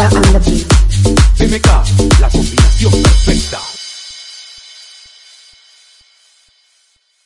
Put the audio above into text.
바닥